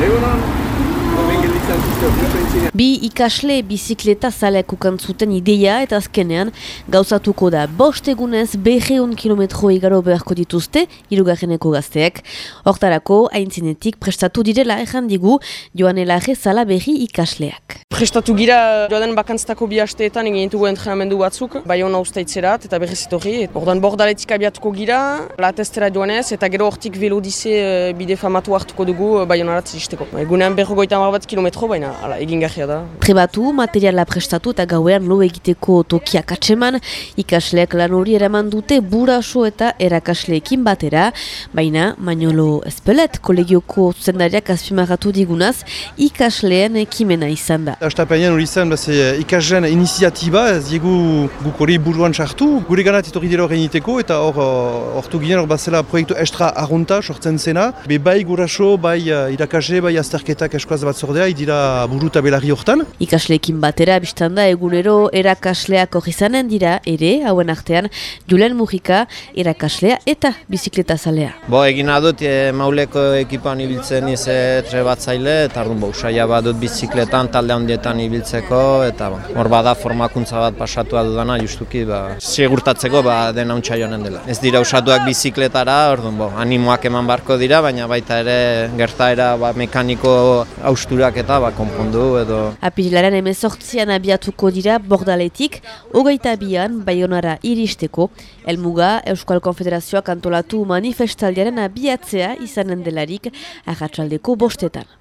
Legoland Bi ikasle bizikleta zaleak ukantzuten ideia eta azkenean gauzatuko da bost egunez beheun kilometro igaro beharko dituzte irugarreneko gazteak. Hortarako haintzinetik prestatu direla ejan digu joan elaje zala berri ikasleak. Prestatu gira joan bakantztako bi hasteetan egin dugu entrenamendu batzuk, bai hona usteitzerat eta berriz itorri. Ordan bordaletik abiatuko gira, latestera joanez eta gero hortik velodize uh, bide famatu hartuko dugu uh, bai honarat zizteko. Egunean berrogoita mar bat kilometro, baina ala, egin da. Trebatu, materiala prestatu eta gauean lo egiteko tokiak atseman, ikasleak lan hori eraman dute buraso eta erakasleekin batera, baina Magnolo Espelet kolegioko zuzendariak azpimarratu digunaz, ikasleen ekimena izan da. Astapenean hori zen, baze ikasleen iniziatiba, ez diegu guk hori buruan sartu, gure ganat etorri dira horrein eta hor hortu ginen hor bazela proiektu extra arrunta sortzen zena, be bai guraso, bai uh, irakasle, bai azterketak eskoaz bat zordea, idira buru eta belarri hortan. Ikasleekin batera biztanda egunero erakasleak hori zanen dira ere, hauen artean, Julen Mujika erakaslea eta bizikleta zalea. Bo, egin adut e, mauleko ekipan ibiltzen ize trebatzaile, eta ardun bo, usaila badut bizikletan talde handietan ibiltzeko, eta bo, hor bada formakuntza bat pasatu dudana, justuki, ba, segurtatzeko ba, dena untsa joanen dela. Ez dira usatuak bizikletara, orduan, bo, animoak eman barko dira, baina baita ere gertaera ba, mekaniko austurak eta ba, konpondu edo... Apirilaren emezortzian abiatuko dira bordaletik, hogeita abian baionara iristeko, Elmuga Euskal Konfederazioak antolatu manifestaldiaren abiatzea izanen delarik, ahatsaldeko bostetan.